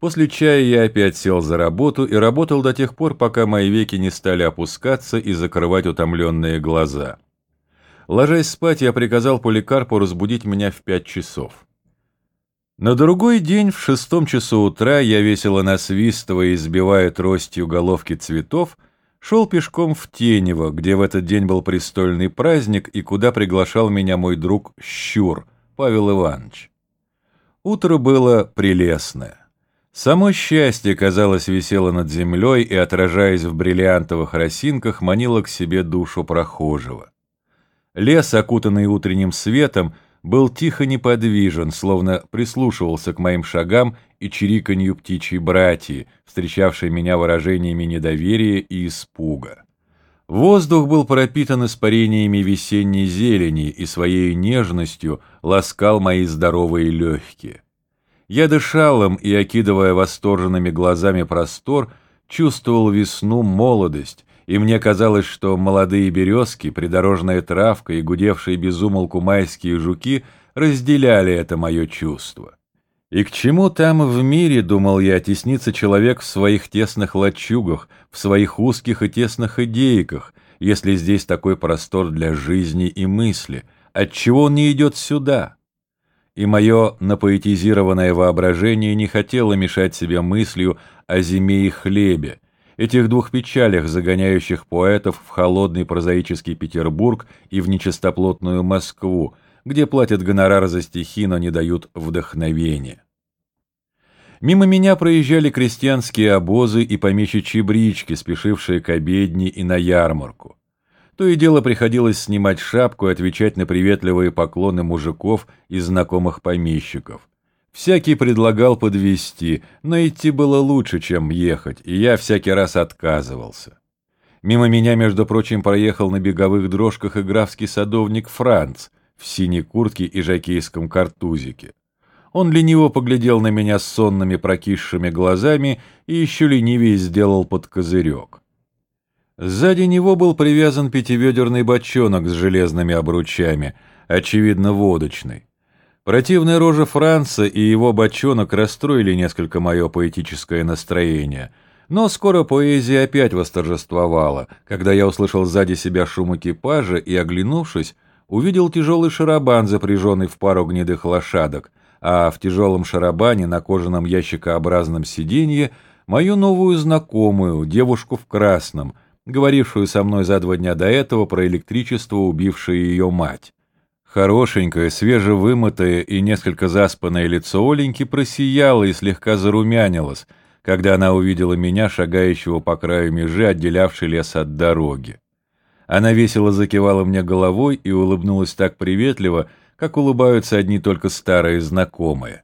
После чая я опять сел за работу и работал до тех пор, пока мои веки не стали опускаться и закрывать утомленные глаза. Ложась спать, я приказал Поликарпу разбудить меня в пять часов. На другой день в шестом часу утра я, весело насвистывая и сбивая тростью головки цветов, шел пешком в Тенево, где в этот день был престольный праздник и куда приглашал меня мой друг Щур, Павел Иванович. Утро было прелестное. Само счастье, казалось, висело над землей и, отражаясь в бриллиантовых росинках, манило к себе душу прохожего. Лес, окутанный утренним светом, был тихо неподвижен, словно прислушивался к моим шагам и чириканью птичьей братьи, встречавшей меня выражениями недоверия и испуга. Воздух был пропитан испарениями весенней зелени и своей нежностью ласкал мои здоровые легкие. Я дышал им и, окидывая восторженными глазами простор, чувствовал весну, молодость, и мне казалось, что молодые березки, придорожная травка и гудевшие безумолку майские жуки разделяли это мое чувство. И к чему там в мире, думал я, теснится человек в своих тесных лачугах, в своих узких и тесных идейках, если здесь такой простор для жизни и мысли? Отчего он не идет сюда? И мое напоэтизированное воображение не хотело мешать себе мыслью о зиме и хлебе, этих двух печалях, загоняющих поэтов в холодный прозаический Петербург и в нечистоплотную Москву, где платят гонорар за стихи, но не дают вдохновения. Мимо меня проезжали крестьянские обозы и помещичьи брички, спешившие к обедне и на ярмарку. То и дело приходилось снимать шапку и отвечать на приветливые поклоны мужиков и знакомых помещиков. Всякий предлагал подвести, но идти было лучше, чем ехать, и я всякий раз отказывался. Мимо меня, между прочим, проехал на беговых дрожках и графский садовник Франц в синей куртке и жакейском картузике. Он лениво поглядел на меня сонными прокисшими глазами и еще ленивее сделал под козырек. Сзади него был привязан пятиведерный бочонок с железными обручами, очевидно, водочный. Противная рожа Франца и его бочонок расстроили несколько мое поэтическое настроение, но скоро поэзия опять восторжествовала, когда я услышал сзади себя шум экипажа и, оглянувшись, увидел тяжелый шарабан, запряженный в пару гнедых лошадок, а в тяжелом шарабане на кожаном ящикообразном сиденье мою новую знакомую, девушку в красном — говорившую со мной за два дня до этого про электричество, убившее ее мать. Хорошенькое, свежевымытое и несколько заспанное лицо Оленьки просияло и слегка зарумянилось, когда она увидела меня, шагающего по краю межи, отделявшей лес от дороги. Она весело закивала мне головой и улыбнулась так приветливо, как улыбаются одни только старые знакомые.